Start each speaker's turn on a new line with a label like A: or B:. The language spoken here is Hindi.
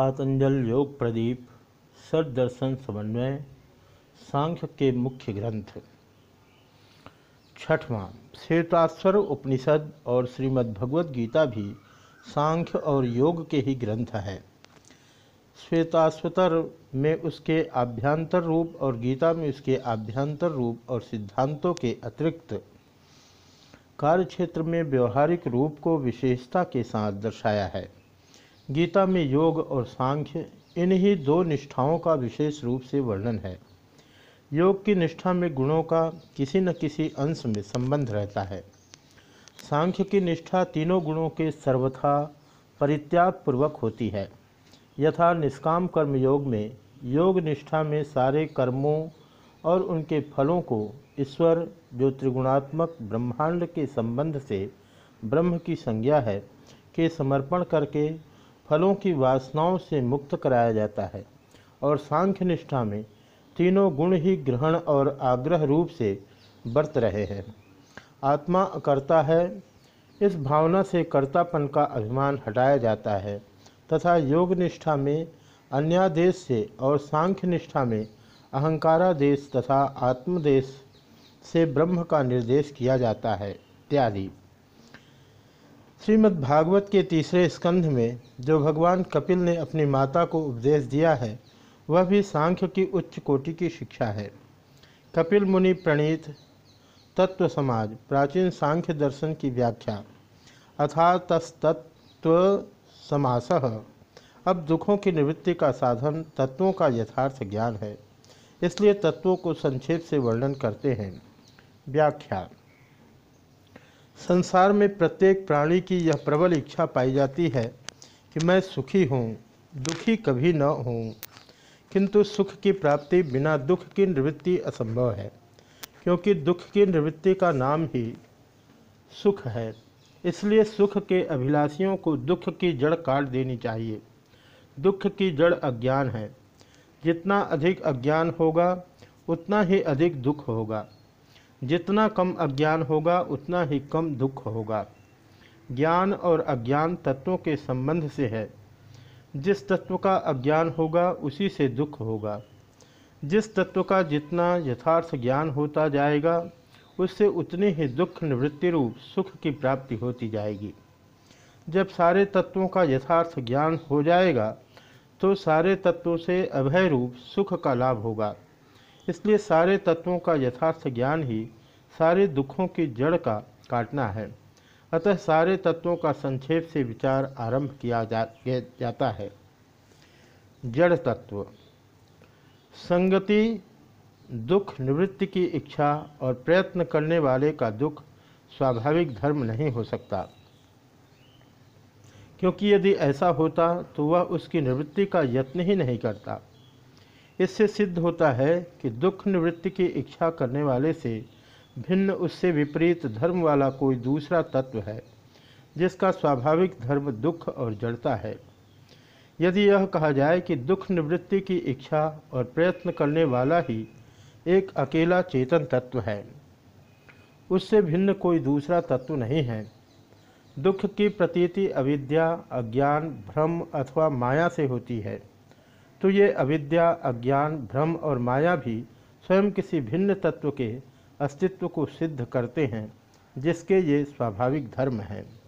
A: पातंजल योग प्रदीप सदर्शन समन्वय, सांख्य के मुख्य ग्रंथ। छठवां, श्वेताश्वर उपनिषद और श्रीमद्भगवद गीता भी सांख्य और योग के ही ग्रंथ है। श्वेताश्वतर में उसके आभ्यंतर रूप और गीता में उसके आभ्यंतर रूप और सिद्धांतों के अतिरिक्त कार्यक्षेत्र में व्यवहारिक रूप को विशेषता के साथ दर्शाया है। गीता में योग और सांख्य, इन्हीं दो निष्ठाओं का विशेष रूप से वर्णन है। योग की निष्ठा में गुणों का किसी न किसी अंश में संबंध रहता है। सांख्य की निष्ठा तीनों गुणों के सर्वथा परित्याग पूर्वक होती है। यथा निष्काम कर्म योग में, योग निष्ठा में सारे कर्मों और उनके फलों को ईश्वर जो त्रिगुणात्मक ब्रह्मांड के संबंध से ब्रह्म की संज्ञा है, के समर्पण करके फलों की वासनाओं से मुक्त कराया जाता है और सांख्य निष्ठा में तीनों गुण ही ग्रहण और आग्रह रूप से बरत रहे हैं। आत्मा करता है, इस भावना से कर्तापन का अभिमान हटाया जाता है तथा योग निष्ठा में अन्यादेश से और सांख्य निष्ठा में अहंकारादेश तथा आत्मदेश से ब्रह्म का निर्देश किया जाता है, इत्यादि। श्रीमद्भागवत के तीसरे स्कंध में जो भगवान कपिल ने अपनी माता को उपदेश दिया है, वह भी सांख्य की उच्च कोटि की शिक्षा है। कपिल मुनि प्रणीत तत्व समाज प्राचीन सांख्य दर्शन की व्याख्या। अथातस्तत्व समास अब दुखों की निवृत्ति का साधन तत्वों का यथार्थ ज्ञान है, इसलिए तत्वों को संक्षेप से वर्णन करते हैं। व्याख्या संसार में प्रत्येक प्राणी की यह प्रबल इच्छा पाई जाती है कि मैं सुखी हूँ, दुखी कभी न हूँ। किंतु सुख की प्राप्ति बिना दुख की निवृत्ति असंभव है, क्योंकि दुख की निवृत्ति का नाम ही सुख है। इसलिए सुख के अभिलाषियों को दुख की जड़ काट देनी चाहिए। दुख की जड़ अज्ञान है। जितना अधिक अज्ञान होगा, उतना ही अधिक दुख होगा। जितना कम अज्ञान होगा, उतना ही कम दुख होगा। ज्ञान और अज्ञान तत्वों के संबंध से है। जिस तत्व का अज्ञान होगा, उसी से दुख होगा। जिस तत्व का जितना यथार्थ ज्ञान होता जाएगा, उससे उतनी ही दुख निवृत्ति रूप सुख की प्राप्ति होती जाएगी। जब सारे तत्वों का यथार्थ ज्ञान हो जाएगा तो सारे तत्वों से अभय रूप सुख का लाभ होगा। इसलिए सारे तत्वों का यथार्थ ज्ञान ही सारे दुखों की जड़ का काटना है। अतः सारे तत्वों का संक्षेप से विचार आरंभ किया जा, जाता है। जड़ तत्व। संगति दुख निवृत्ति की इच्छा और प्रयत्न करने वाले का दुख स्वाभाविक धर्म नहीं हो सकता। क्योंकि यदि ऐसा होता तो वह उसकी निवृत्ति का यत्न ही नहीं करता। इससे सिद्ध होता है कि दुख निवृत्ति की इच्छा करने वाले से भिन्न उससे विपरीत धर्म वाला कोई दूसरा तत्व है, जिसका स्वाभाविक धर्म दुख और जड़ता है। यदि यह कहा जाए कि दुख निवृत्ति की इच्छा और प्रयत्न करने वाला ही एक अकेला चेतन तत्व है, उससे भिन्न कोई दूसरा तत्व नहीं है। दुख की प्रतीति अविद्या, अज्ञान, भ्रम अथवा माया से होती है। तो ये अविद्या, अज्ञान, भ्रम और माया भी स्वयं किसी भिन्न तत्व के अस्तित्व को सिद्ध करते हैं, जिसके ये स्वाभाविक धर्म हैं।